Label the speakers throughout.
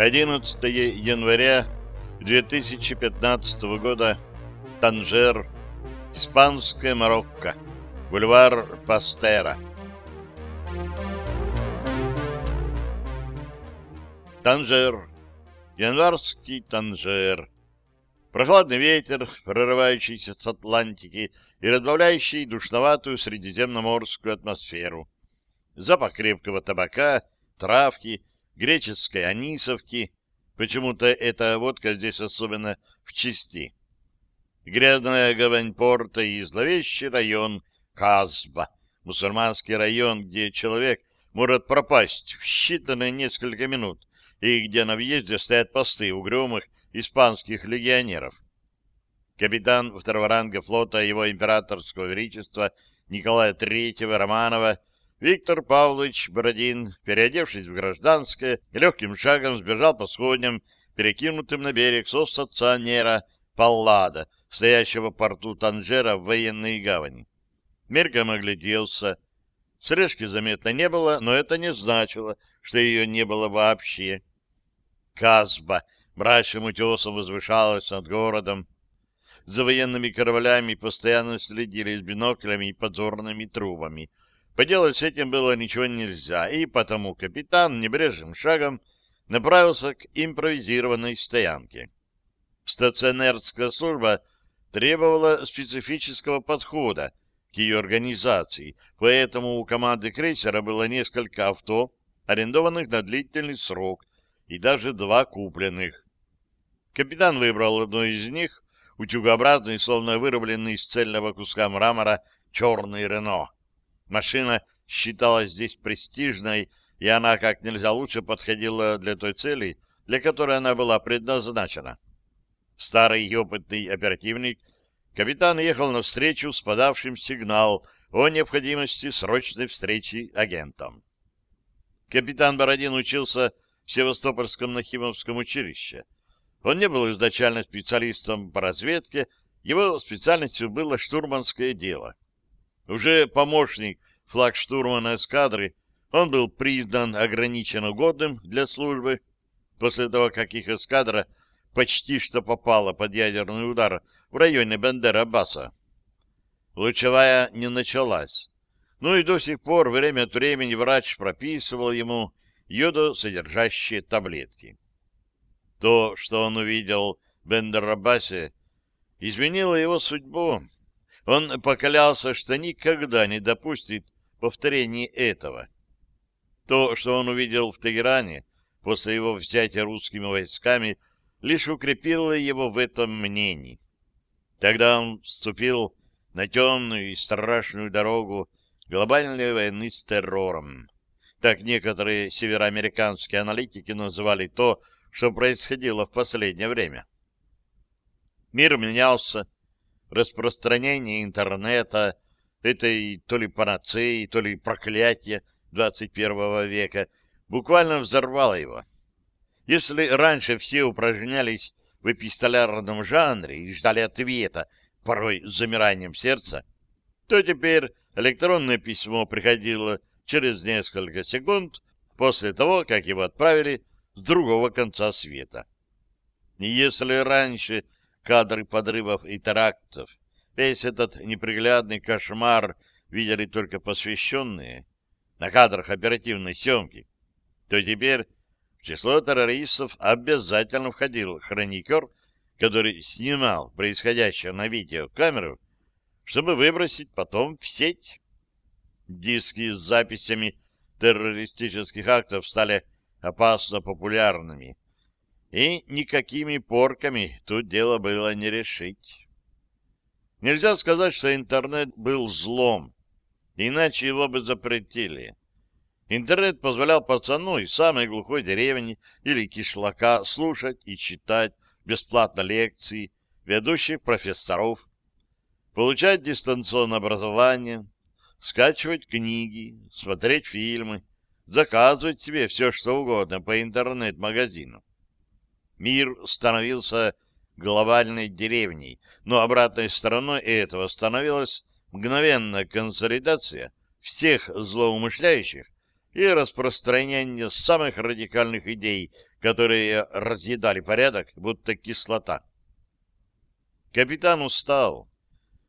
Speaker 1: 11 января 2015 года. Танжер. Испанская Марокко. Бульвар Пастера. Танжер. Январский Танжер. Прохладный ветер, прорывающийся с Атлантики и разбавляющий душноватую средиземноморскую атмосферу. Запах крепкого табака, травки, греческой анисовки. Почему-то эта водка здесь особенно в чести. Грязная гавань порта и зловещий район Казба, мусульманский район, где человек может пропасть в считанные несколько минут и где на въезде стоят посты угрюмых испанских легионеров. Капитан второго ранга флота его императорского величества Николая III Романова Виктор Павлович Бородин, переодевшись в гражданское, легким шагом сбежал по сходням, перекинутым на берег со стационера Паллада, стоящего в порту Танжера в военной гавани. Мельком огляделся. Срежки заметно не было, но это не значило, что ее не было вообще. Казба мрачным утесом возвышалась над городом. За военными кораблями постоянно следили с биноклями и подзорными трубами — Поделать с этим было ничего нельзя, и потому капитан небрежным шагом направился к импровизированной стоянке. Стационерская служба требовала специфического подхода к ее организации, поэтому у команды крейсера было несколько авто, арендованных на длительный срок, и даже два купленных. Капитан выбрал одно из них, утюгообразный, словно вырубленный из цельного куска мрамора, черный Рено. Машина считалась здесь престижной, и она как нельзя лучше подходила для той цели, для которой она была предназначена. Старый и опытный оперативник, капитан ехал навстречу с подавшим сигнал о необходимости срочной встречи агентом. Капитан Бородин учился в Севастопольском Нахимовском училище. Он не был изначально специалистом по разведке, его специальностью было штурманское дело. Уже помощник флагштурмана эскадры, он был признан ограниченно годным для службы после того, как их эскадра почти что попала под ядерный удар в районе Бендера-Баса. Лучевая не началась. Ну и до сих пор время от времени врач прописывал ему йодосодержащие таблетки. То, что он увидел в Бендер-Абасе, изменило его судьбу, он поклялся, что никогда не допустит повторения этого. То, что он увидел в Тегеране после его взятия русскими войсками, лишь укрепило его в этом мнении. Тогда он вступил на темную и страшную дорогу глобальной войны с террором. Так некоторые североамериканские аналитики называли то, что происходило в последнее время. Мир менялся, распространение интернета, этой то ли панацеи, то ли проклятие 21 века, буквально взорвало его. Если раньше все упражнялись в эпистолярном жанре и ждали ответа, порой с замиранием сердца, то теперь электронное письмо приходило через несколько секунд после того, как его отправили с другого конца света. Если раньше кадры подрывов и терактов. Весь этот неприглядный кошмар видели только посвященные на кадрах оперативной съемки, то теперь в число террористов обязательно входил хроникер, который снимал происходящее на видеокамеру, чтобы выбросить потом в сеть. Диски с записями террористических актов стали опасно популярными, и никакими порками тут дело было не решить. Нельзя сказать, что интернет был злом, иначе его бы запретили. Интернет позволял пацану из самой глухой деревни или кишлака слушать и читать бесплатно лекции ведущих профессоров, получать дистанционное образование, скачивать книги, смотреть фильмы, заказывать себе все, что угодно по интернет-магазину. Мир становился глобальной деревней, но обратной стороной этого становилась мгновенная консолидация всех злоумышляющих и распространение самых радикальных идей, которые разъедали порядок, будто кислота. Капитан устал.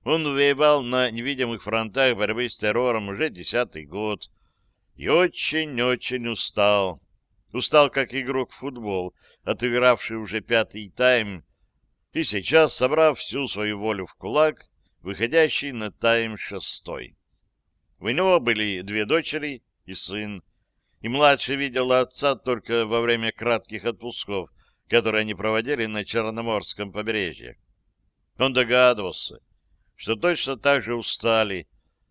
Speaker 1: Он воевал на невидимых фронтах борьбы с террором уже десятый год и очень-очень устал. Устал, как игрок в футбол, отыгравший уже пятый тайм, и сейчас, собрав всю свою волю в кулак, выходящий на тайм шестой. У него были две дочери и сын, и младший видел отца только во время кратких отпусков, которые они проводили на Черноморском побережье. Он догадывался, что точно так же устали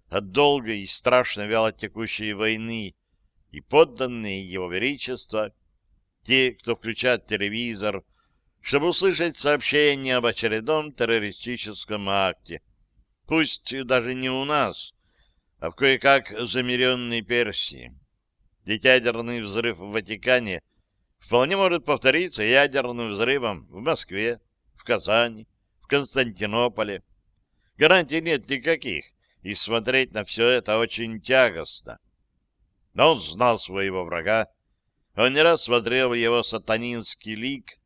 Speaker 1: от долгой и страшно вяло текущей войны и подданные его величества, те, кто включает телевизор, чтобы услышать сообщение об очередном террористическом акте. Пусть даже не у нас, а в кое-как замеренной Персии. Ведь ядерный взрыв в Ватикане вполне может повториться ядерным взрывом в Москве, в Казани, в Константинополе. Гарантий нет никаких, и смотреть на все это очень тягостно. Но он знал своего врага, он не раз смотрел его сатанинский лик,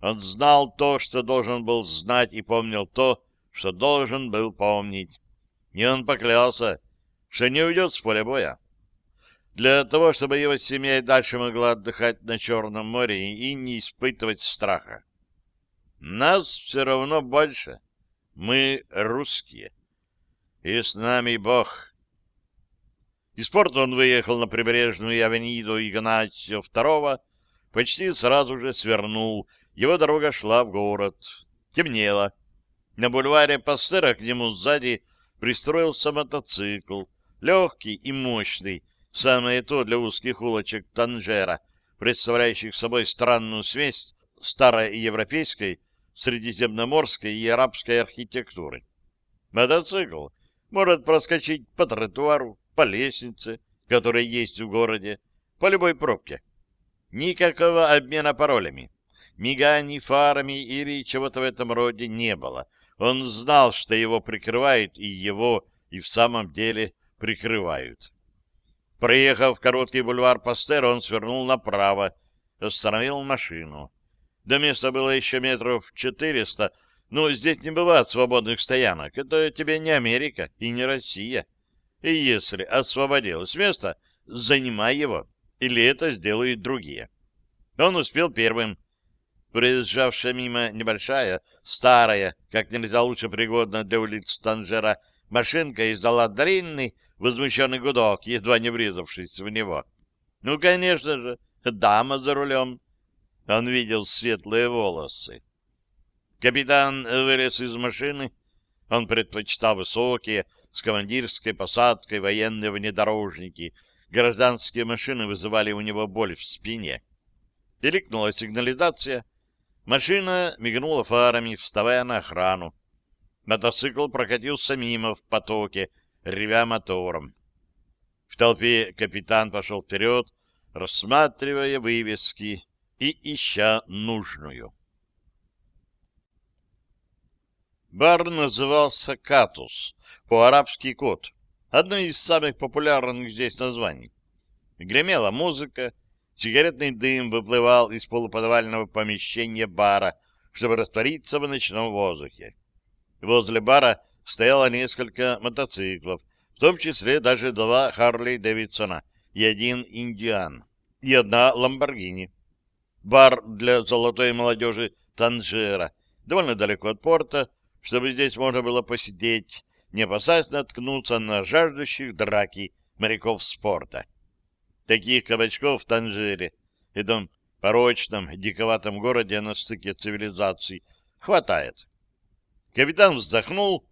Speaker 1: он знал то, что должен был знать, и помнил то, что должен был помнить. И он поклялся, что не уйдет с поля боя. Для того, чтобы его семья и дальше могла отдыхать на Черном море и не испытывать страха. Нас все равно больше. Мы русские. И с нами Бог. Из порта он выехал на прибрежную авениду Игнатия II, почти сразу же свернул. Его дорога шла в город. Темнело. На бульваре Пастера к нему сзади пристроился мотоцикл легкий и мощный, самое то для узких улочек Танжера, представляющих собой странную смесь старой европейской, средиземноморской и арабской архитектуры. Мотоцикл может проскочить по тротуару, по лестнице, которая есть в городе, по любой пробке. Никакого обмена паролями, миганий фарами или чего-то в этом роде не было. Он знал, что его прикрывает, и его и в самом деле прикрывают. Проехав короткий бульвар Пастер, он свернул направо, остановил машину. До места было еще метров четыреста, но здесь не бывает свободных стоянок. Это тебе не Америка и не Россия. И если освободилось место, занимай его, или это сделают другие. Он успел первым. Проезжавшая мимо небольшая, старая, как нельзя лучше пригодна для улиц Танжера, машинка издала длинный, возмущенный гудок, едва не врезавшись в него. Ну, конечно же, дама за рулем. Он видел светлые волосы. Капитан вылез из машины. Он предпочитал высокие, с командирской посадкой военные внедорожники. Гражданские машины вызывали у него боль в спине. Пиликнула сигнализация. Машина мигнула фарами, вставая на охрану. Мотоцикл прокатился мимо в потоке, ревя мотором. В толпе капитан пошел вперед, рассматривая вывески и ища нужную. Бар назывался «Катус», по-арабски «Кот», одно из самых популярных здесь названий. Гремела музыка, сигаретный дым выплывал из полуподвального помещения бара, чтобы раствориться в ночном воздухе. Возле бара стояло несколько мотоциклов, в том числе даже два Харли Дэвидсона и один Индиан, и одна Ламборгини. Бар для золотой молодежи Танжера, довольно далеко от порта, чтобы здесь можно было посидеть, не опасаясь наткнуться на жаждущих драки моряков спорта. Таких кабачков в Танжере, этом порочном, диковатом городе на стыке цивилизаций, хватает. Капитан вздохнул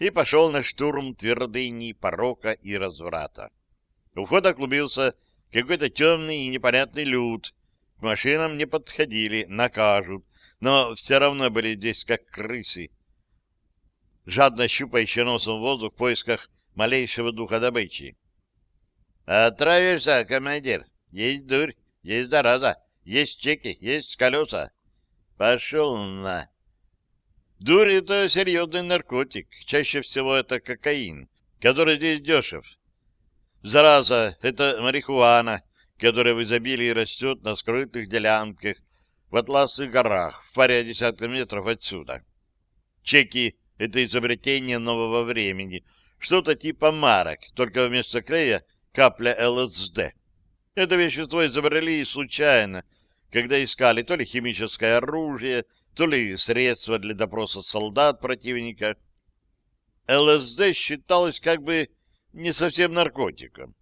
Speaker 1: и пошел на штурм твердыни порока и разврата. У входа клубился какой-то темный и непонятный люд. К машинам не подходили, накажут, но все равно были здесь как крысы, жадно щупающие носом воздух в поисках малейшего духа добычи. — Отравишься, командир. Есть дурь, есть дорада, есть чеки, есть колеса. Пошел на... Дурь — это серьезный наркотик. Чаще всего это кокаин, который здесь дешев. Зараза — это марихуана, которая в изобилии растет на скрытых делянках в Атласных горах в паре десятков метров отсюда. Чеки — это изобретение нового времени, что-то типа марок, только вместо клея капля ЛСД. Это вещество изобрели случайно, когда искали то ли химическое оружие, то ли средства для допроса солдат противника. ЛСД считалось как бы не совсем наркотиком.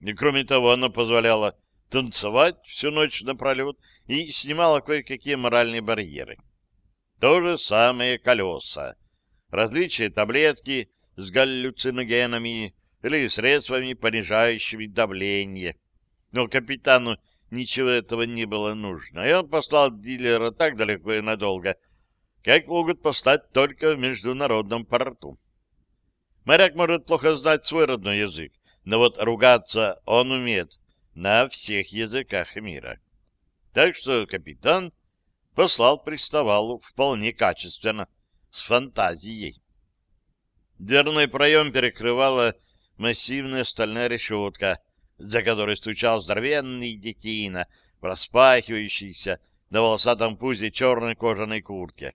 Speaker 1: И кроме того, оно позволяло танцевать всю ночь напролет и снимало кое-какие моральные барьеры. То же самое колеса. Различные таблетки с галлюциногенами или средствами, понижающими давление. Но капитану ничего этого не было нужно, и он послал дилера так далеко и надолго, как могут послать только в международном порту. Моряк может плохо знать свой родной язык, но вот ругаться он умеет на всех языках мира. Так что капитан послал приставалу вполне качественно, с фантазией. Дверной проем перекрывала массивная стальная решетка, за которой стучал здоровенный детина в распахивающейся на волосатом пузе черной кожаной куртке.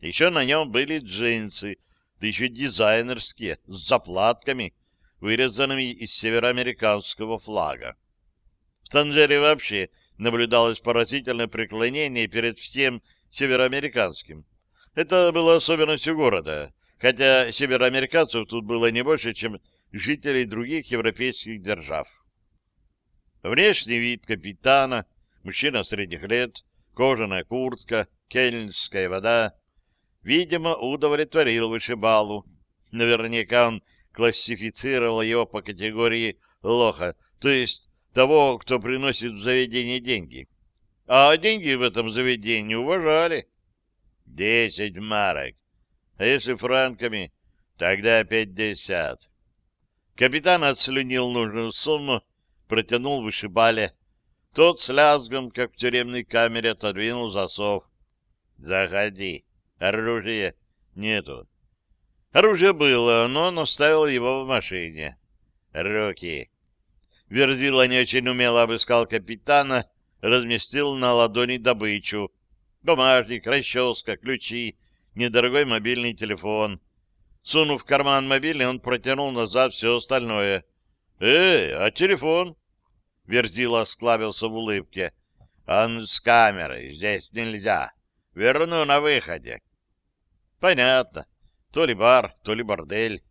Speaker 1: Еще на нем были джинсы, да еще дизайнерские, с заплатками, вырезанными из североамериканского флага. В Танжере вообще наблюдалось поразительное преклонение перед всем североамериканским. Это было особенностью города, хотя североамериканцев тут было не больше, чем жителей других европейских держав. Внешний вид капитана, мужчина средних лет, кожаная куртка, кельнская вода, видимо, удовлетворил вышибалу. Наверняка он классифицировал его по категории лоха, то есть того, кто приносит в заведение деньги. А деньги в этом заведении уважали. Десять марок. А если франками, тогда пятьдесят. Капитан отслюнил нужную сумму, протянул вышибале. Тот с лязгом, как в тюремной камере, отодвинул засов. «Заходи». Оружия нету. Оружие было, но он оставил его в машине. Руки. Верзила не очень умело обыскал капитана, разместил на ладони добычу. Бумажник, расческа, ключи, недорогой мобильный телефон. Сунув в карман мобильный, он протянул назад все остальное. «Эй, а телефон?» Верзила склавился в улыбке. «Он с камерой, здесь нельзя. Верну на выходе». Понятно. То ли бар, то ли бордель.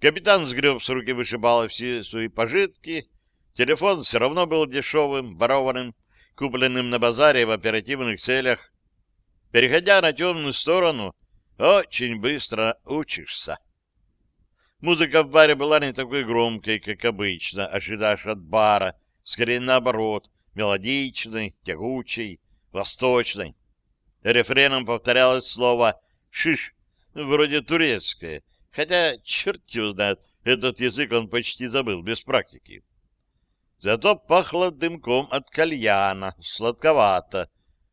Speaker 1: Капитан сгреб с руки вышибала все свои пожитки. Телефон все равно был дешевым, ворованным, купленным на базаре в оперативных целях. Переходя на темную сторону, очень быстро учишься. Музыка в баре была не такой громкой, как обычно, ожидаешь от бара, скорее наоборот, мелодичной, тягучей, восточной. Рефреном повторялось слово шиш, вроде турецкое, хотя черт его знает, этот язык он почти забыл без практики. Зато пахло дымком от кальяна, сладковато,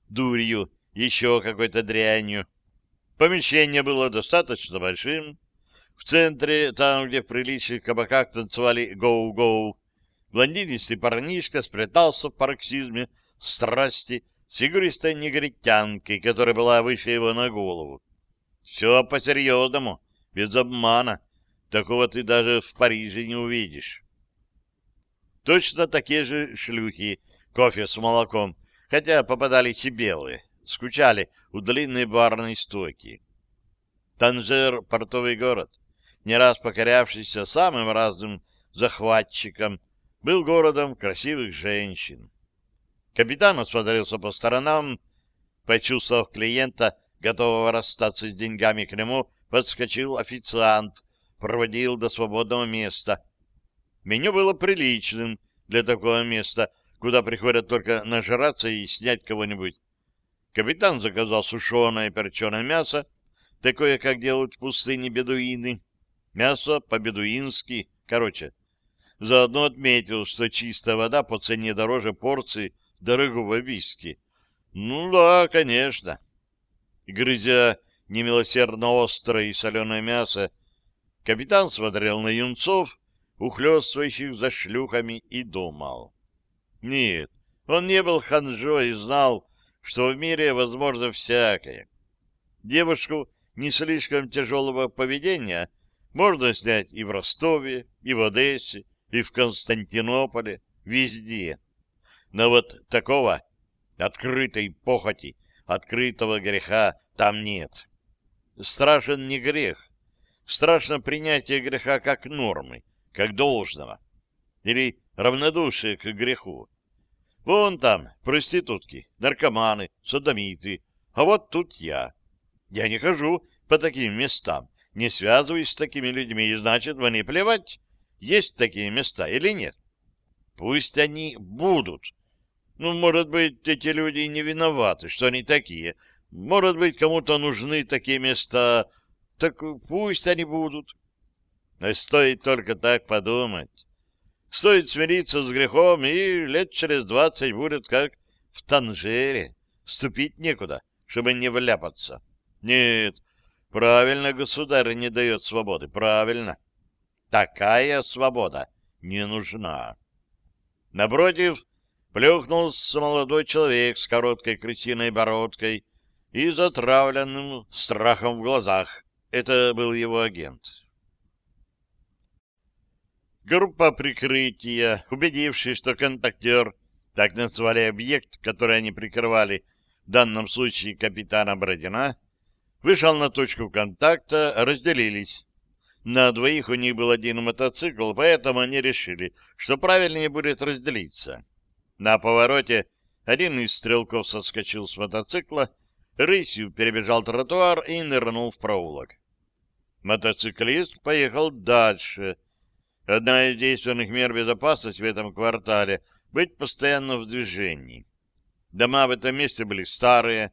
Speaker 1: дурью, еще какой-то дрянью. Помещение было достаточно большим. В центре, там, где в приличных кабаках танцевали гоу-гоу, блондинистый парнишка спрятался в пароксизме страсти с фигуристой негритянкой, которая была выше его на голову. Все по-серьезному, без обмана. Такого ты даже в Париже не увидишь. Точно такие же шлюхи, кофе с молоком, хотя попадались и белые, скучали у длинной барной стойки. Танжер — портовый город, не раз покорявшийся самым разным захватчикам, был городом красивых женщин. Капитан осмотрелся по сторонам, почувствовав клиента, готового расстаться с деньгами к нему, подскочил официант, проводил до свободного места. Меню было приличным для такого места, куда приходят только нажраться и снять кого-нибудь. Капитан заказал сушеное перченое мясо, такое, как делают в пустыне бедуины. Мясо по-бедуински, короче. Заодно отметил, что чистая вода по цене дороже порции дорогого виски. Ну да, конечно грызя немилосердно острое и соленое мясо, капитан смотрел на юнцов, ухлёстывающих за шлюхами, и думал. Нет, он не был ханжой и знал, что в мире возможно всякое. Девушку не слишком тяжелого поведения можно снять и в Ростове, и в Одессе, и в Константинополе, везде. Но вот такого открытой похоти, открытого греха там нет. Страшен не грех. Страшно принятие греха как нормы, как должного. Или равнодушие к греху. Вон там проститутки, наркоманы, садомиты, а вот тут я. Я не хожу по таким местам, не связываюсь с такими людьми, и значит, мне плевать, есть такие места или нет. Пусть они будут. Ну, может быть, эти люди не виноваты, что они такие. Может быть, кому-то нужны такие места. Так пусть они будут. Но стоит только так подумать. Стоит смириться с грехом, и лет через двадцать будет как в Танжере. Ступить некуда, чтобы не вляпаться. Нет, правильно государь не дает свободы, правильно. Такая свобода не нужна. Напротив, плюхнулся молодой человек с короткой крысиной бородкой и затравленным страхом в глазах. Это был его агент. Группа прикрытия, убедившись, что контактер, так назвали объект, который они прикрывали, в данном случае капитана Бородина, вышел на точку контакта, разделились. На двоих у них был один мотоцикл, поэтому они решили, что правильнее будет разделиться. На повороте один из стрелков соскочил с мотоцикла, рысью перебежал тротуар и нырнул в проулок. Мотоциклист поехал дальше. Одна из действенных мер безопасности в этом квартале — быть постоянно в движении. Дома в этом месте были старые,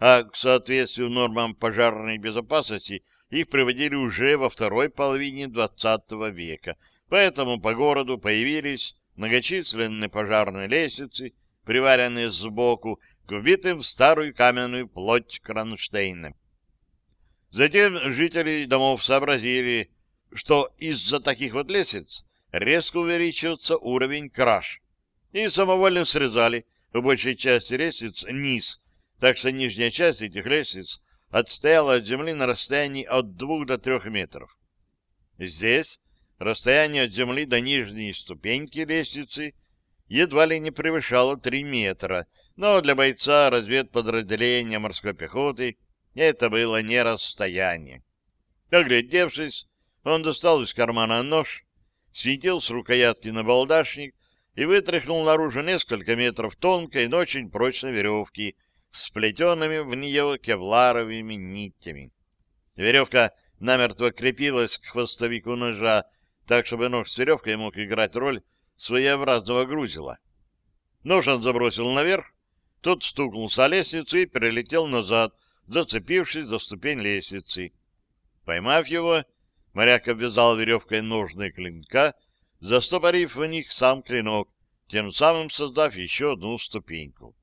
Speaker 1: а к соответствию нормам пожарной безопасности их приводили уже во второй половине XX века, поэтому по городу появились многочисленные пожарные лестницы, приваренные сбоку к вбитым в старую каменную плоть кронштейна. Затем жители домов сообразили, что из-за таких вот лестниц резко увеличивается уровень краж, и самовольно срезали в большей части лестниц низ, так что нижняя часть этих лестниц отстояла от земли на расстоянии от двух до трех метров. Здесь расстояние от земли до нижней ступеньки лестницы едва ли не превышало три метра, но для бойца разведподразделения морской пехоты это было не расстояние. Оглядевшись, он достал из кармана нож, светил с рукоятки на балдашник и вытряхнул наружу несколько метров тонкой, но очень прочной веревки, сплетенными в нее кевларовыми нитями. Веревка намертво крепилась к хвостовику ножа, так, чтобы нож с веревкой мог играть роль своеобразного грузила. Нож он забросил наверх, тот стукнулся о лестницу и перелетел назад, зацепившись за ступень лестницы. Поймав его, моряк обвязал веревкой ножные клинка, застопорив в них сам клинок, тем самым создав еще одну ступеньку.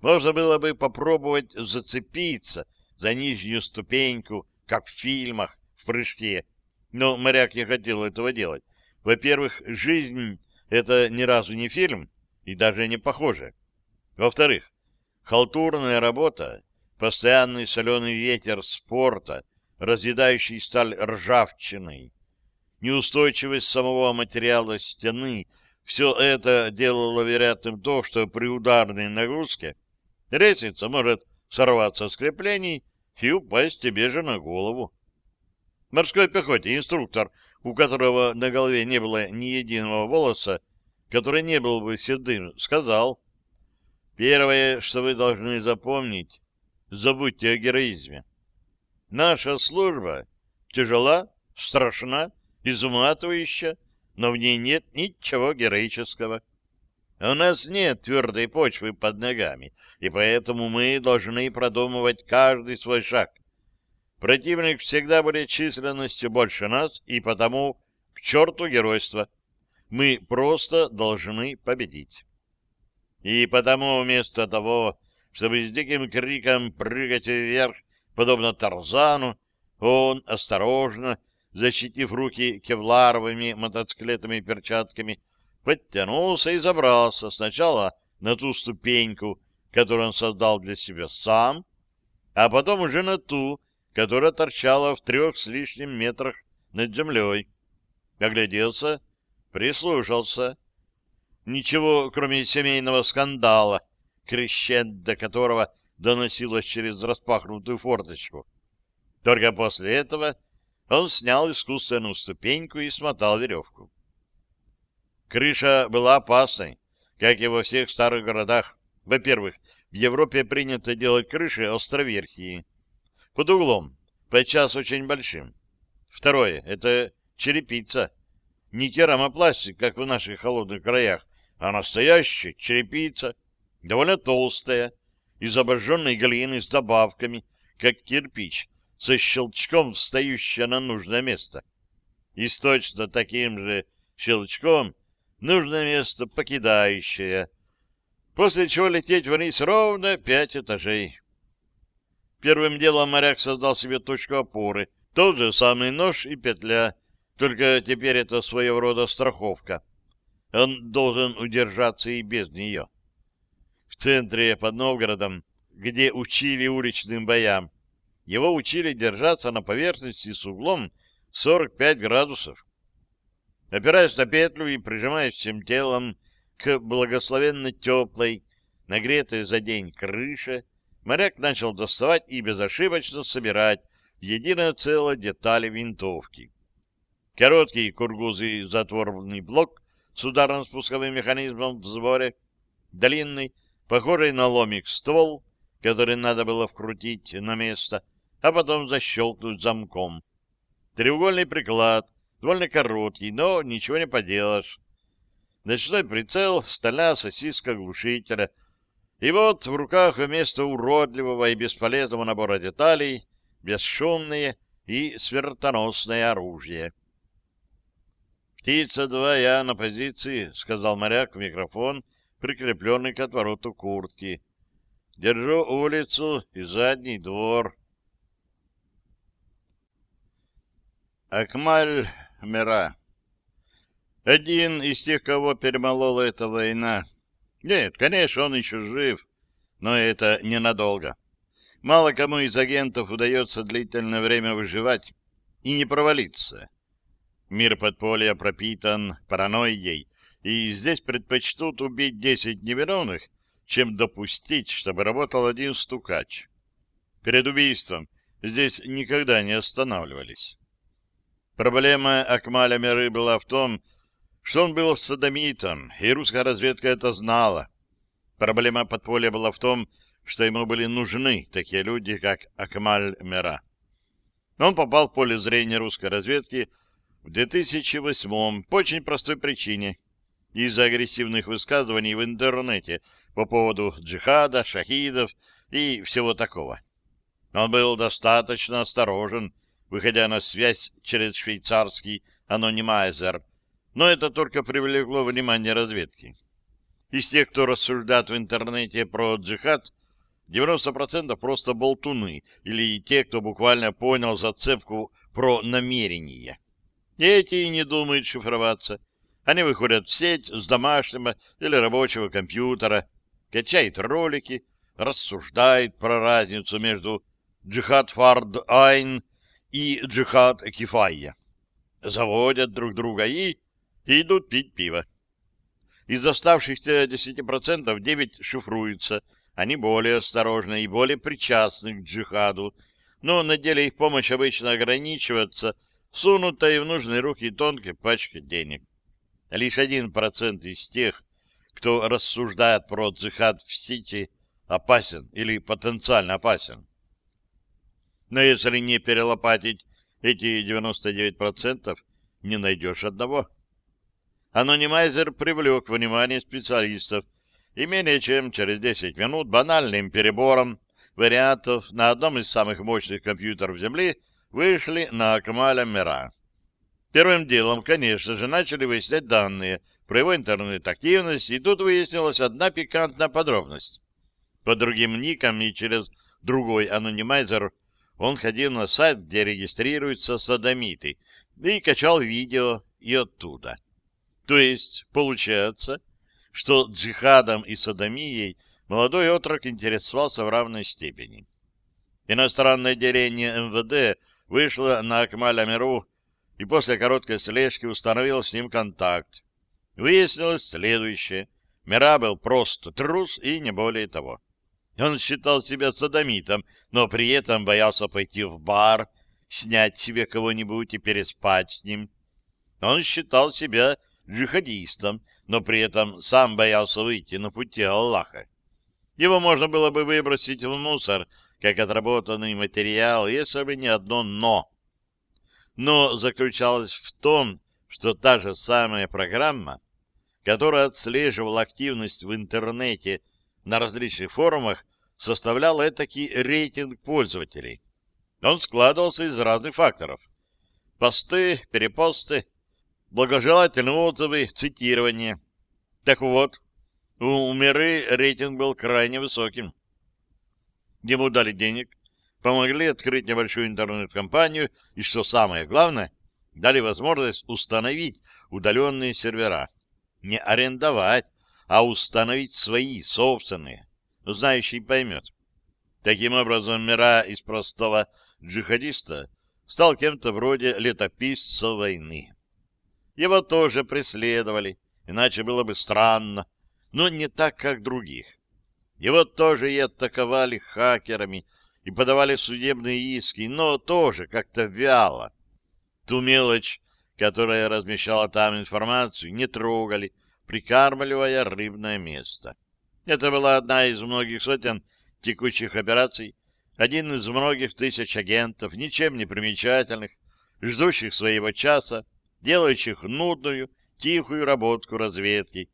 Speaker 1: Можно было бы попробовать зацепиться за нижнюю ступеньку, как в фильмах, в прыжке. Но моряк не хотел этого делать. Во-первых, жизнь — это ни разу не фильм, и даже не похоже. Во-вторых, халтурная работа, постоянный соленый ветер спорта, разъедающий сталь ржавчиной, неустойчивость самого материала стены — все это делало вероятным то, что при ударной нагрузке Лестница может сорваться с креплений и упасть тебе же на голову. Морской пехоте инструктор, у которого на голове не было ни единого волоса, который не был бы седым, сказал, «Первое, что вы должны запомнить, забудьте о героизме. Наша служба тяжела, страшна, изматывающая, но в ней нет ничего героического. У нас нет твердой почвы под ногами, и поэтому мы должны продумывать каждый свой шаг. Противник всегда будет численностью больше нас, и потому к черту геройства. Мы просто должны победить. И потому вместо того, чтобы с диким криком прыгать вверх, подобно Тарзану, он осторожно, защитив руки кевларовыми мотоциклетными перчатками, подтянулся и забрался сначала на ту ступеньку, которую он создал для себя сам, а потом уже на ту, которая торчала в трех с лишним метрах над землей. Огляделся, прислушался. Ничего, кроме семейного скандала, крещендо которого доносилось через распахнутую форточку. Только после этого он снял искусственную ступеньку и смотал веревку. Крыша была опасной, как и во всех старых городах. Во-первых, в Европе принято делать крыши островерхие, под углом, подчас очень большим. Второе — это черепица. Не керамопластик, как в наших холодных краях, а настоящая черепица, довольно толстая, из обожженной глины с добавками, как кирпич, со щелчком встающая на нужное место. И с точно таким же щелчком нужное место покидающее, после чего лететь вниз ровно пять этажей. Первым делом моряк создал себе точку опоры, тот же самый нож и петля, только теперь это своего рода страховка. Он должен удержаться и без нее. В центре под Новгородом, где учили уличным боям, его учили держаться на поверхности с углом 45 градусов. Опираясь на петлю и прижимаясь всем телом к благословенно теплой, нагретой за день крыше, моряк начал доставать и безошибочно собирать в единое целое детали винтовки. Короткий кургузый затворный блок с ударно-спусковым механизмом в сборе, длинный, похожий на ломик ствол, который надо было вкрутить на место, а потом защелкнуть замком. Треугольный приклад, довольно короткий, но ничего не поделаешь. Ночной прицел, стальная сосиска глушителя. И вот в руках вместо уродливого и бесполезного набора деталей бесшумное и смертоносное оружие. «Птица-2, я на позиции», — сказал моряк в микрофон, прикрепленный к отвороту куртки. «Держу улицу и задний двор». Акмаль Мира. Один из тех, кого перемолола эта война. Нет, конечно, он еще жив, но это ненадолго. Мало кому из агентов удается длительное время выживать и не провалиться. Мир подполья пропитан паранойей, и здесь предпочтут убить десять невиновных, чем допустить, чтобы работал один стукач. Перед убийством здесь никогда не останавливались. Проблема Акмаля Меры была в том, что он был садомитом, и русская разведка это знала. Проблема подполья была в том, что ему были нужны такие люди, как Акмаль Мера. Он попал в поле зрения русской разведки в 2008 по очень простой причине. Из-за агрессивных высказываний в интернете по поводу джихада, шахидов и всего такого. Он был достаточно осторожен выходя на связь через швейцарский анонимайзер, но это только привлекло внимание разведки. Из тех, кто рассуждает в интернете про джихад, 90% просто болтуны или те, кто буквально понял зацепку про намерение. Эти и не думают шифроваться. Они выходят в сеть с домашнего или рабочего компьютера, качают ролики, рассуждают про разницу между джихад фард айн и джихад кифайя. Заводят друг друга и, идут пить пиво. Из оставшихся 10% 9 шифруются. Они более осторожны и более причастны к джихаду, но на деле их помощь обычно ограничивается сунутой в нужные руки тонкой пачкой денег. Лишь один процент из тех, кто рассуждает про джихад в сети, опасен или потенциально опасен. Но если не перелопатить эти 99%, не найдешь одного. Анонимайзер привлек внимание специалистов, и менее чем через 10 минут банальным перебором вариантов на одном из самых мощных компьютеров Земли вышли на Акмаля Мира. Первым делом, конечно же, начали выяснять данные про его интернет-активность, и тут выяснилась одна пикантная подробность. По другим никам и через другой анонимайзер он ходил на сайт, где регистрируются садомиты, и качал видео и оттуда. То есть, получается, что джихадом и садомией молодой отрок интересовался в равной степени. Иностранное отделение МВД вышло на Акмаля Миру и после короткой слежки установил с ним контакт. Выяснилось следующее. Мира был просто трус и не более того. Он считал себя садомитом, но при этом боялся пойти в бар, снять себе кого-нибудь и переспать с ним. Он считал себя джихадистом, но при этом сам боялся выйти на пути Аллаха. Его можно было бы выбросить в мусор, как отработанный материал, если бы не одно «но». Но заключалось в том, что та же самая программа, которая отслеживала активность в интернете на различных форумах, составлял этакий рейтинг пользователей. Он складывался из разных факторов. Посты, перепосты, благожелательные отзывы, цитирование. Так вот, у Миры рейтинг был крайне высоким. Ему дали денег, помогли открыть небольшую интернет-компанию и, что самое главное, дали возможность установить удаленные сервера. Не арендовать, а установить свои, собственные знающий поймет. Таким образом, Мира из простого джихадиста стал кем-то вроде летописца войны. Его тоже преследовали, иначе было бы странно, но не так, как других. Его тоже и атаковали хакерами, и подавали судебные иски, но тоже как-то вяло. Ту мелочь, которая размещала там информацию, не трогали, прикармливая рыбное место. Это была одна из многих сотен текущих операций, один из многих тысяч агентов, ничем не примечательных, ждущих своего часа, делающих нудную, тихую работку разведки.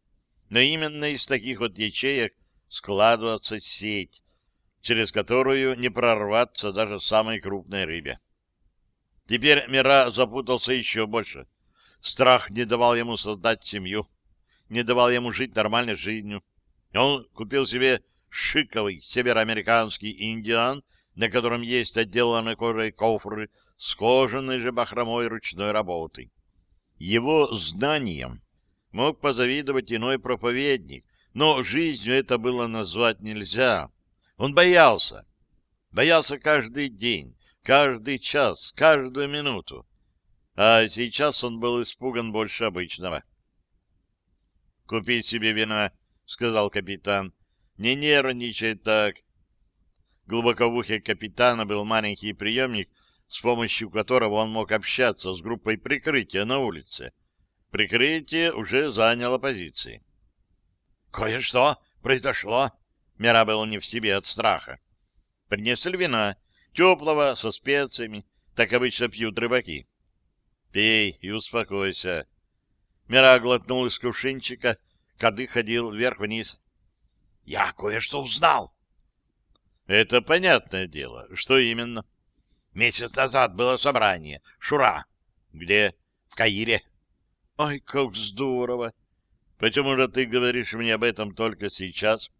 Speaker 1: Но именно из таких вот ячеек складывается сеть, через которую не прорваться даже самой крупной рыбе. Теперь Мира запутался еще больше. Страх не давал ему создать семью, не давал ему жить нормальной жизнью. Он купил себе шиковый североамериканский индиан, на котором есть отделанные кожей кофры с кожаной же бахромой ручной работы. Его знанием мог позавидовать иной проповедник, но жизнью это было назвать нельзя. Он боялся. Боялся каждый день, каждый час, каждую минуту. А сейчас он был испуган больше обычного. Купить себе вина — сказал капитан. — Не нервничай так. Глубоко в ухе капитана был маленький приемник, с помощью которого он мог общаться с группой прикрытия на улице. Прикрытие уже заняло позиции. — Кое-что произошло. Мира был не в себе от страха. Принесли вина, теплого, со специями. Так обычно пьют рыбаки. — Пей и успокойся. Мира глотнул из кувшинчика, Кады ходил вверх-вниз. — Я кое-что узнал. — Это понятное дело. Что именно? — Месяц назад было собрание. Шура. — Где? — В Каире. — Ой, как здорово! Почему же ты говоришь мне об этом только сейчас? —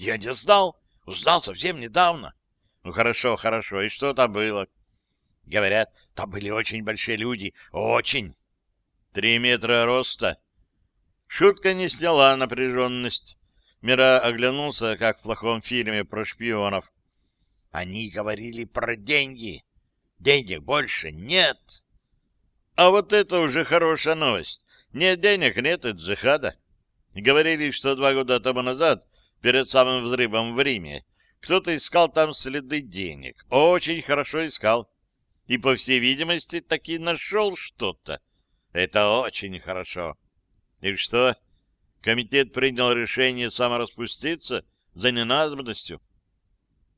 Speaker 1: Я не знал. Узнал совсем недавно. — Ну, хорошо, хорошо. И что там было? — Говорят, там были очень большие люди. Очень. — Три метра роста? — Шутка не сняла напряженность. Мира оглянулся, как в плохом фильме про шпионов. Они говорили про деньги. Денег больше нет. А вот это уже хорошая новость. Нет денег, нет и джихада. Говорили, что два года тому назад, перед самым взрывом в Риме, кто-то искал там следы денег. Очень хорошо искал. И, по всей видимости, таки нашел что-то. Это очень хорошо. И что? Комитет принял решение самораспуститься за ненадобностью?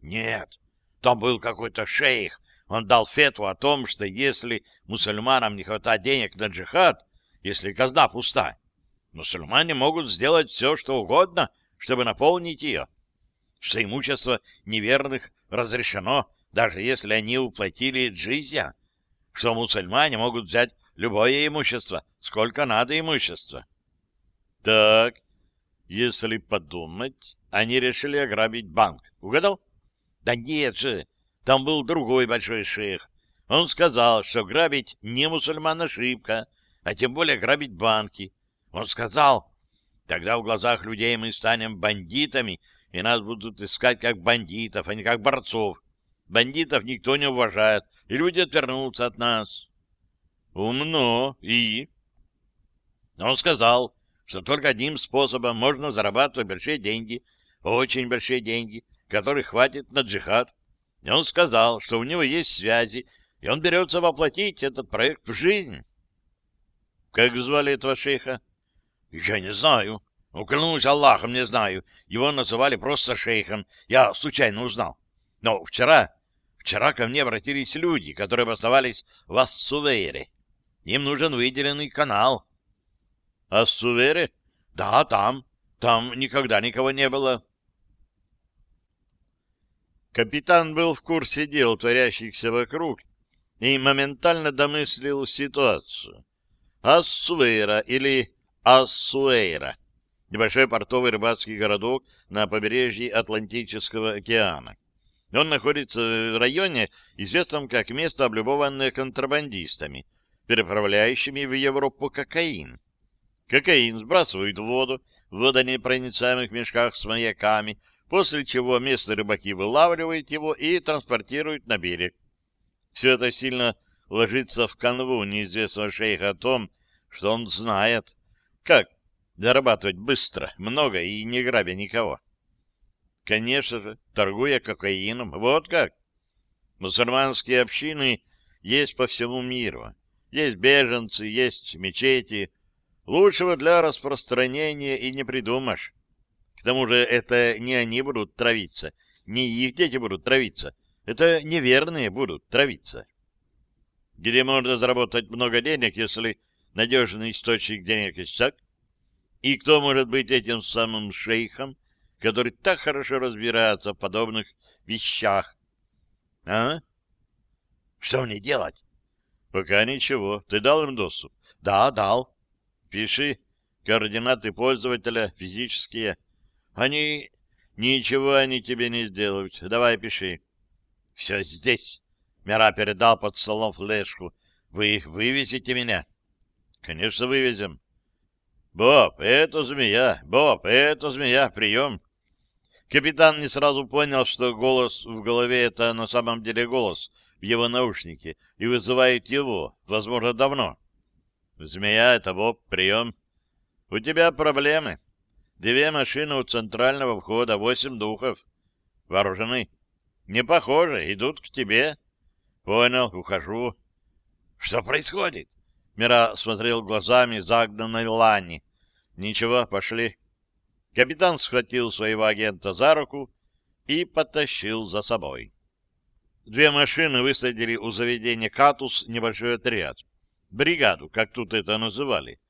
Speaker 1: Нет, там был какой-то шейх. Он дал фетву о том, что если мусульманам не хватает денег на джихад, если казна пуста, мусульмане могут сделать все, что угодно, чтобы наполнить ее. Что имущество неверных разрешено, даже если они уплатили джизья. Что мусульмане могут взять любое имущество, сколько надо имущества. Так, если подумать, они решили ограбить банк. Угадал? Да нет же, Там был другой большой шейх. Он сказал, что грабить не мусульман ошибка, а тем более грабить банки. Он сказал, тогда в глазах людей мы станем бандитами, и нас будут искать как бандитов, а не как борцов. Бандитов никто не уважает, и люди отвернутся от нас. Умно. И? Он сказал, что только одним способом можно зарабатывать большие деньги, очень большие деньги, которых хватит на джихад. И он сказал, что у него есть связи, и он берется воплотить этот проект в жизнь. Как звали этого шейха? Я не знаю. Уклянусь Аллахом, не знаю. Его называли просто шейхом. Я случайно узнал. Но вчера, вчера ко мне обратились люди, которые оставались в Ассувейре. Им нужен выделенный канал. Ассувере? Да, там. Там никогда никого не было. Капитан был в курсе дел, творящихся вокруг, и моментально домыслил ситуацию. Ассуэйра или Ассуэйра — небольшой портовый рыбацкий городок на побережье Атлантического океана. Он находится в районе, известном как место, облюбованное контрабандистами, переправляющими в Европу кокаин. Кокаин сбрасывают в воду в водонепроницаемых мешках с маяками, после чего местные рыбаки вылавливают его и транспортируют на берег. Все это сильно ложится в канву неизвестного шейха о том, что он знает, как зарабатывать быстро, много и не грабя никого. Конечно же, торгуя кокаином. Вот как. Мусульманские общины есть по всему миру. Есть беженцы, есть мечети. Лучшего для распространения и не придумаешь. К тому же это не они будут травиться, не их дети будут травиться. Это неверные будут травиться. Где можно заработать много денег, если надежный источник денег истек? И кто может быть этим самым шейхом, который так хорошо разбирается в подобных вещах? А? Что мне делать? Пока ничего. Ты дал им доступ? Да, дал. Пиши. Координаты пользователя физические. Они... Ничего они тебе не сделают. Давай пиши. Все здесь. Мира передал под столом флешку. Вы вывезете меня? Конечно, вывезем. Боб, это змея. Боб, это змея. Прием. Капитан не сразу понял, что голос в голове — это на самом деле голос в его наушнике и вызывает его, возможно, давно. Змея — это Боб. Прием. У тебя проблемы. Две машины у центрального входа, восемь духов. Вооружены. Не похоже, идут к тебе. Понял, ухожу. Что происходит? Мира смотрел глазами загнанной Лани. Ничего, пошли. Капитан схватил своего агента за руку и потащил за собой. Две машины высадили у заведения «Катус» небольшой отряд. Бригаду, как тут это называли.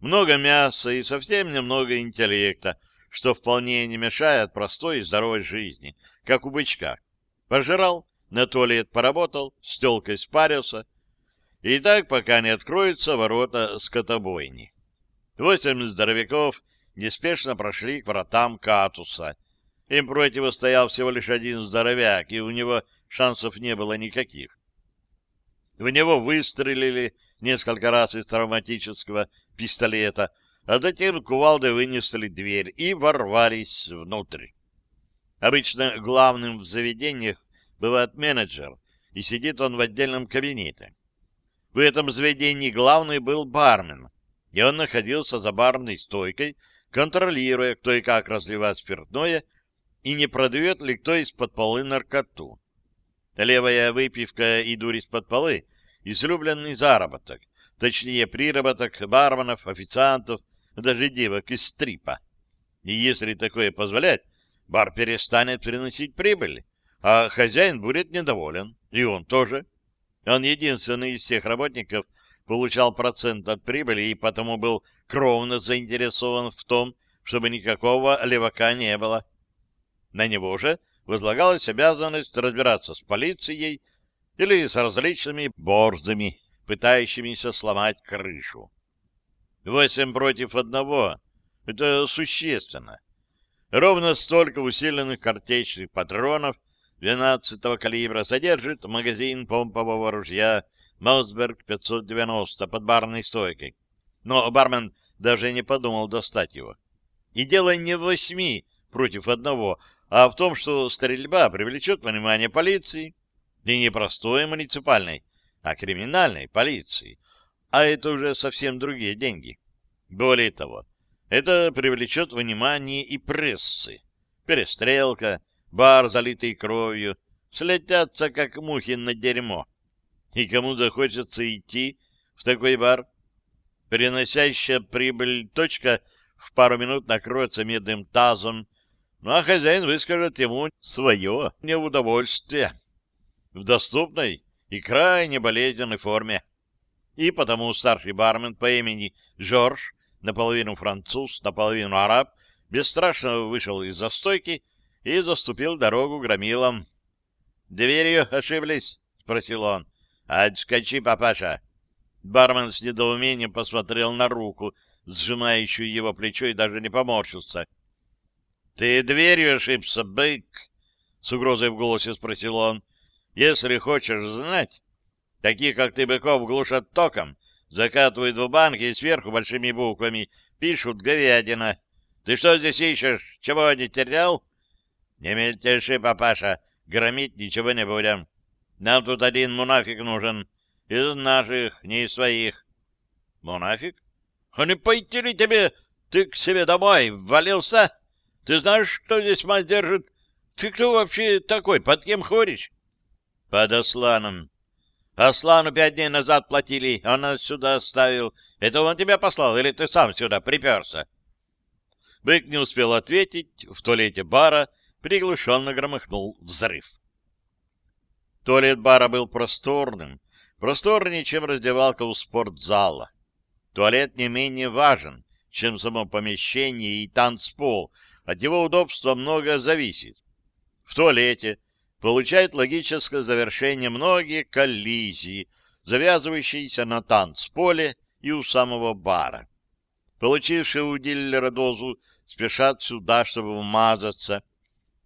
Speaker 1: Много мяса и совсем немного интеллекта, что вполне не мешает простой и здоровой жизни, как у бычка. Пожирал, на туалет поработал, с телкой спарился. И так, пока не откроются ворота скотобойни. Восемь здоровяков неспешно прошли к вратам Катуса. Им противостоял всего лишь один здоровяк, и у него шансов не было никаких. В него выстрелили несколько раз из травматического пистолета, а затем кувалдой вынесли дверь и ворвались внутрь. Обычно главным в заведениях бывает менеджер, и сидит он в отдельном кабинете. В этом заведении главный был бармен, и он находился за барной стойкой, контролируя, кто и как разливает спиртное, и не продает ли кто из-под полы наркоту. Левая выпивка и дурь из-под полы — излюбленный заработок, точнее, приработок барменов, официантов, даже девок из стрипа. И если такое позволять, бар перестанет приносить прибыль, а хозяин будет недоволен, и он тоже. Он единственный из всех работников получал процент от прибыли и потому был кровно заинтересован в том, чтобы никакого левака не было. На него же возлагалась обязанность разбираться с полицией или с различными борзами, пытающимися сломать крышу. Восемь против одного — это существенно. Ровно столько усиленных картечных патронов 12-го калибра содержит магазин помпового ружья Мосберг 590 под барной стойкой. Но бармен даже не подумал достать его. И дело не в восьми против одного, а в том, что стрельба привлечет внимание полиции, и не простой муниципальной, а криминальной полиции. А это уже совсем другие деньги. Более того, это привлечет внимание и прессы. Перестрелка, бар, залитый кровью, слетятся, как мухи на дерьмо. И кому захочется идти в такой бар? Переносящая прибыль точка в пару минут накроется медным тазом, ну а хозяин выскажет ему свое неудовольствие в доступной и крайне болезненной форме. И потому старший бармен по имени Жорж, наполовину француз, наполовину араб, бесстрашно вышел из застойки и заступил дорогу громилам. — Дверью ошиблись? — спросил он. — Отскочи, папаша. Бармен с недоумением посмотрел на руку, сжимающую его плечо, и даже не поморщился. — Ты дверью ошибся, бык? — с угрозой в голосе спросил он. — Если хочешь знать, такие, как ты, быков, глушат током, закатывают в банки и сверху большими буквами пишут «говядина». Ты что здесь ищешь? Чего не терял? — Не мельтеши, папаша, громить ничего не будем. Нам тут один мунафик нужен. Из наших, не из своих. Монафик? А не пойти ли тебе ты к себе домой ввалился? Ты знаешь, что здесь мать держит? Ты кто вообще такой? Под кем ходишь? Под Асланом. Аслану пять дней назад платили, он нас сюда оставил. Это он тебя послал, или ты сам сюда приперся? Бык не успел ответить. В туалете бара приглушенно громыхнул взрыв. Туалет бара был просторным, просторнее, чем раздевалка у спортзала. Туалет не менее важен, чем само помещение и танцпол. От его удобства многое зависит. В туалете получают логическое завершение многие коллизии, завязывающиеся на танцполе и у самого бара. Получившие у дилера дозу спешат сюда, чтобы вмазаться.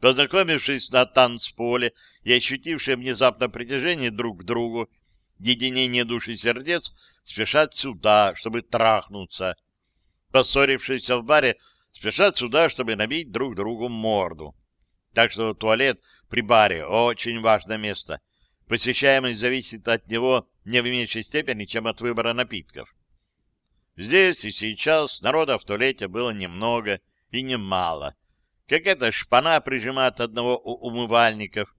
Speaker 1: Познакомившись на танцполе и ощутившие внезапно притяжение друг к другу, единение души и сердец спешат сюда, чтобы трахнуться. Поссорившиеся в баре спешат сюда, чтобы набить друг другу морду. Так что туалет при баре очень важное место. Посещаемость зависит от него не в меньшей степени, чем от выбора напитков. Здесь и сейчас народа в туалете было немного и немало. Какая-то шпана прижимает одного у умывальников.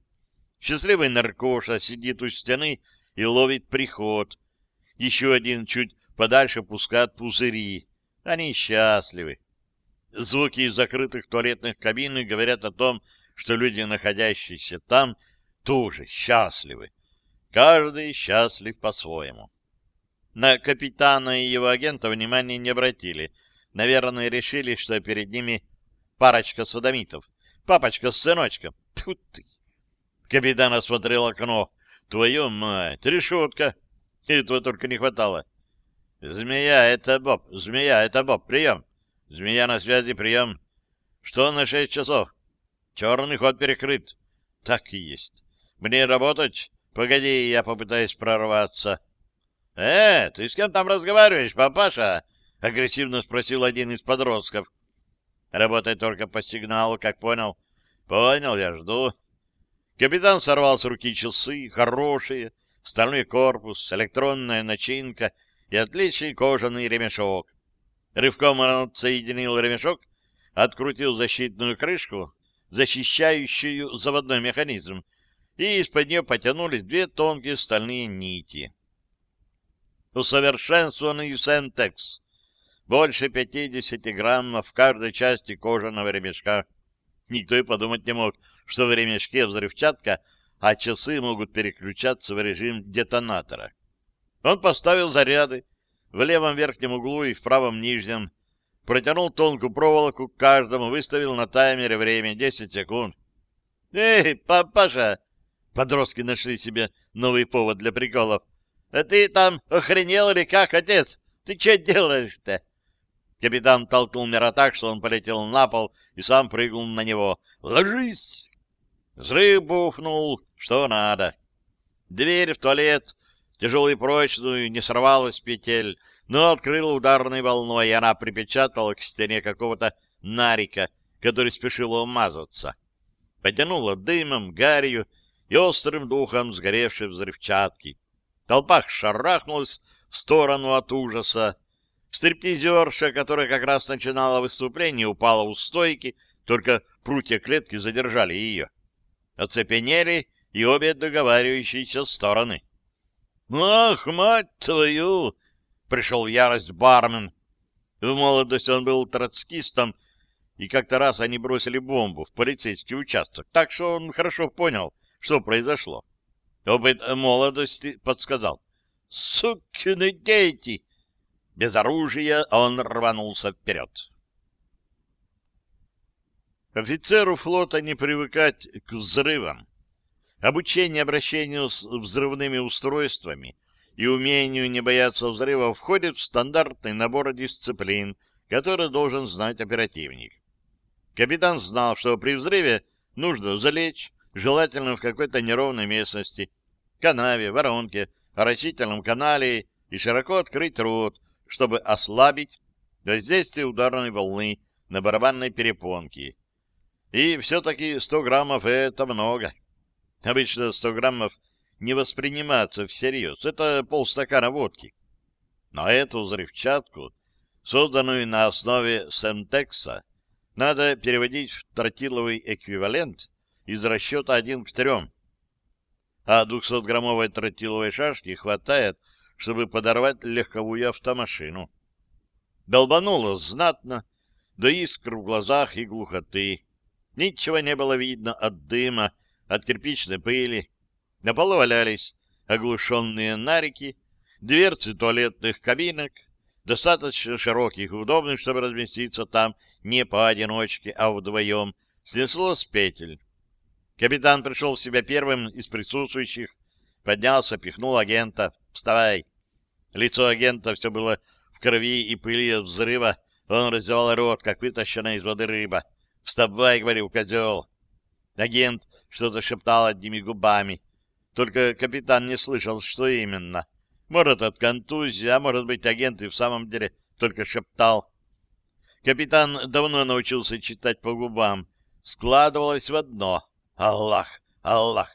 Speaker 1: Счастливый наркоша сидит у стены и ловит приход. Еще один чуть подальше пускает пузыри. Они счастливы. Звуки из закрытых туалетных кабин говорят о том, что люди, находящиеся там, тоже счастливы. Каждый счастлив по-своему. На капитана и его агента внимания не обратили. Наверное, решили, что перед ними парочка садомитов. Папочка с сыночком. Тут ты. Капитан осмотрел окно. Твою мать, решетка. Этого только не хватало. Змея, это Боб. Змея, это Боб. Прием. Змея на связи, прием. Что на шесть часов? Черный ход перекрыт. Так и есть. Мне работать? Погоди, я попытаюсь прорваться. Э, ты с кем там разговариваешь, папаша? Агрессивно спросил один из подростков. Работай только по сигналу, как понял. Понял, я жду. Капитан сорвал с руки часы, хорошие, стальной корпус, электронная начинка и отличный кожаный ремешок. Рывком он отсоединил ремешок, открутил защитную крышку, защищающую заводной механизм, и из-под нее потянулись две тонкие стальные нити. Усовершенствованный Сентекс больше 50 граммов в каждой части кожаного ремешка. Никто и подумать не мог, что в ремешке взрывчатка, а часы могут переключаться в режим детонатора. Он поставил заряды в левом верхнем углу и в правом нижнем, протянул тонкую проволоку к каждому, выставил на таймере время 10 секунд. «Эй, папаша!» Подростки нашли себе новый повод для приколов. «А ты там охренел или как, отец? Ты что делаешь-то?» Капитан толкнул Мира так, что он полетел на пол и сам прыгнул на него. «Ложись!» Взрыв бухнул, что надо. Дверь в туалет, тяжелую и прочную, не сорвалась петель, но открыла ударной волной, и она припечатала к стене какого-то нарика, который спешил умазаться. Потянула дымом, гарью и острым духом сгоревшей взрывчатки. Толпа шарахнулась в сторону от ужаса. Стриптизерша, которая как раз начинала выступление, упала у стойки, только прутья клетки задержали ее. Оцепенели и обе договаривающиеся стороны. «Ах, мать твою!» — пришел в ярость бармен. В молодости он был троцкистом, и как-то раз они бросили бомбу в полицейский участок, так что он хорошо понял, что произошло. Опыт молодости подсказал. «Сукины дети!» Без оружия он рванулся вперед. Офицеру флота не привыкать к взрывам. Обучение обращению с взрывными устройствами и умению не бояться взрыва входит в стандартный набор дисциплин, который должен знать оперативник. Капитан знал, что при взрыве нужно залечь, желательно в какой-то неровной местности, канаве, воронке, растительном канале и широко открыть рот, чтобы ослабить воздействие ударной волны на барабанной перепонке и все-таки 100 граммов — это много. Обычно 100 граммов не восприниматься всерьез. Это полстакана водки. Но эту взрывчатку, созданную на основе семтекса, надо переводить в тротиловый эквивалент из расчета 1 к 3. А 200-граммовой тротиловой шашки хватает, чтобы подорвать легковую автомашину. Долбануло знатно, до искр в глазах и глухоты. Ничего не было видно от дыма, от кирпичной пыли. На полу валялись оглушенные нарики, дверцы туалетных кабинок, достаточно широких и удобных, чтобы разместиться там не поодиночке, а вдвоем, снесло с петель. Капитан пришел в себя первым из присутствующих, поднялся, пихнул агента. «Вставай!» Лицо агента все было в крови и пыли от взрыва. Он раздевал рот, как вытащенная из воды рыба. «Вставай!» — говорил козел. Агент что-то шептал одними губами. Только капитан не слышал, что именно. Может, от контузии, а может быть, агент и в самом деле только шептал. Капитан давно научился читать по губам. Складывалось в одно. Аллах, Аллах.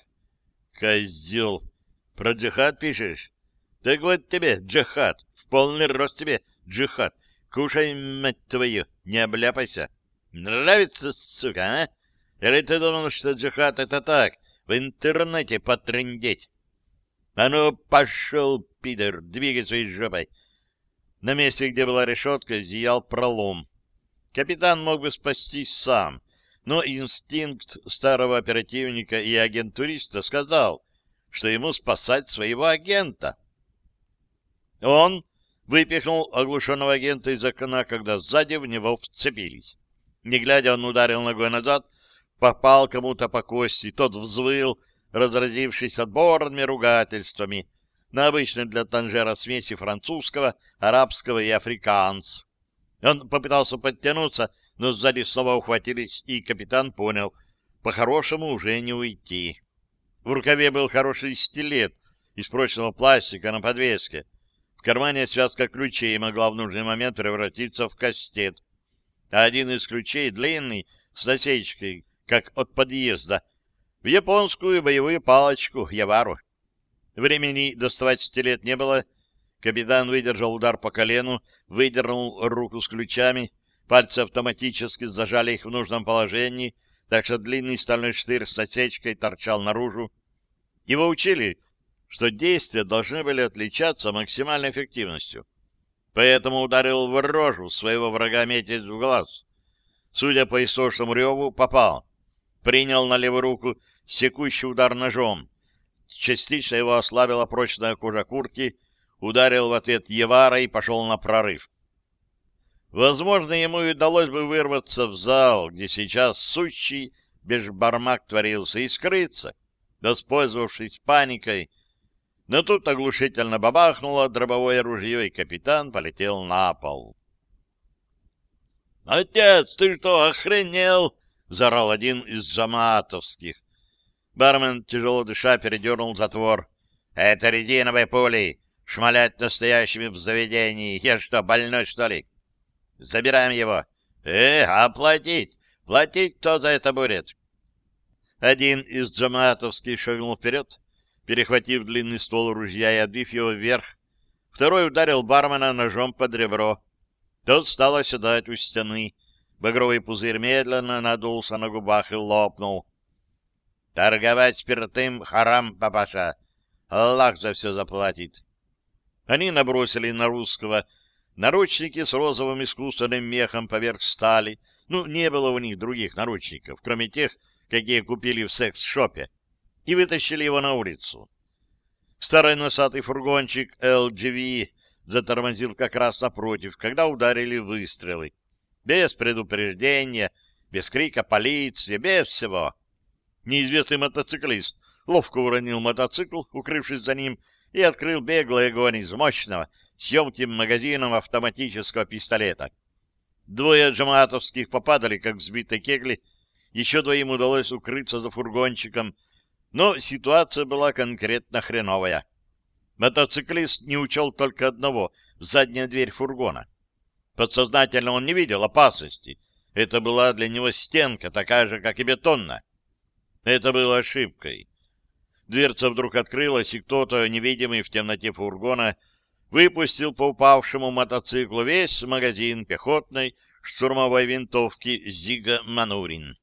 Speaker 1: Козел. Про джихад пишешь? Так вот тебе, джихад. В полный рост тебе, джихад. Кушай, мать твою, не обляпайся. Нравится, сука, а? Или ты думал, что джихад — это так, в интернете потрындеть? А ну, пошел, пидор, двигай своей жопой. На месте, где была решетка, зиял пролом. Капитан мог бы спастись сам, но инстинкт старого оперативника и агентуриста сказал, что ему спасать своего агента. Он выпихнул оглушенного агента из окна, когда сзади в него вцепились. Не глядя, он ударил ногой назад, попал кому-то по кости, тот взвыл, разразившись отборными ругательствами на обычной для Танжера смеси французского, арабского и африканц. Он попытался подтянуться, но сзади снова ухватились, и капитан понял, по-хорошему уже не уйти. В рукаве был хороший стилет из прочного пластика на подвеске. В кармане связка ключей могла в нужный момент превратиться в кастет а один из ключей длинный, с насечкой, как от подъезда, в японскую боевую палочку Явару. Времени доставать стилет не было. Капитан выдержал удар по колену, выдернул руку с ключами, пальцы автоматически зажали их в нужном положении, так что длинный стальной штырь с насечкой торчал наружу. Его учили, что действия должны были отличаться максимальной эффективностью поэтому ударил в рожу своего врага метец в глаз. Судя по истошному реву, попал. Принял на левую руку секущий удар ножом. Частично его ослабила прочная кожа куртки, ударил в ответ Евара и пошел на прорыв. Возможно, ему и удалось бы вырваться в зал, где сейчас сущий бешбармак творился, и скрыться, воспользовавшись паникой, но тут оглушительно бабахнуло дробовое ружье, и капитан полетел на пол. «Отец, ты что, охренел?» — заорал один из джаматовских. Бармен, тяжело дыша, передернул затвор. «Это резиновые пули! Шмалять настоящими в заведении! Я что, больной, что ли?» «Забираем его!» «Э, а платить? Платить кто за это будет?» Один из джаматовских шагнул вперед, перехватив длинный ствол ружья и отбив его вверх. Второй ударил бармена ножом под ребро. Тот стал оседать у стены. Багровый пузырь медленно надулся на губах и лопнул. Торговать спиртым — харам, папаша. Аллах за все заплатит. Они набросили на русского наручники с розовым искусственным мехом поверх стали. Ну, не было у них других наручников, кроме тех, какие купили в секс-шопе, и вытащили его на улицу. Старый носатый фургончик LGV затормозил как раз напротив, когда ударили выстрелы. Без предупреждения, без крика полиции, без всего. Неизвестный мотоциклист ловко уронил мотоцикл, укрывшись за ним, и открыл беглый огонь из мощного с магазином автоматического пистолета. Двое джаматовских попадали, как сбитые кегли, еще двоим удалось укрыться за фургончиком, но ситуация была конкретно хреновая. Мотоциклист не учел только одного — задняя дверь фургона. Подсознательно он не видел опасности. Это была для него стенка, такая же, как и бетонная. Это было ошибкой. Дверца вдруг открылась, и кто-то, невидимый в темноте фургона, выпустил по упавшему мотоциклу весь магазин пехотной штурмовой винтовки «Зига Манурин».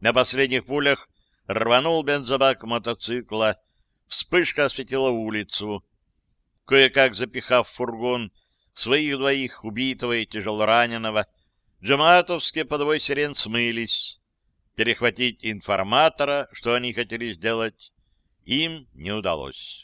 Speaker 1: На последних пулях рванул бензобак мотоцикла, вспышка осветила улицу. Кое-как запихав в фургон своих двоих, убитого и тяжелораненого, джаматовские подвой сирен смылись. Перехватить информатора, что они хотели сделать, им не удалось.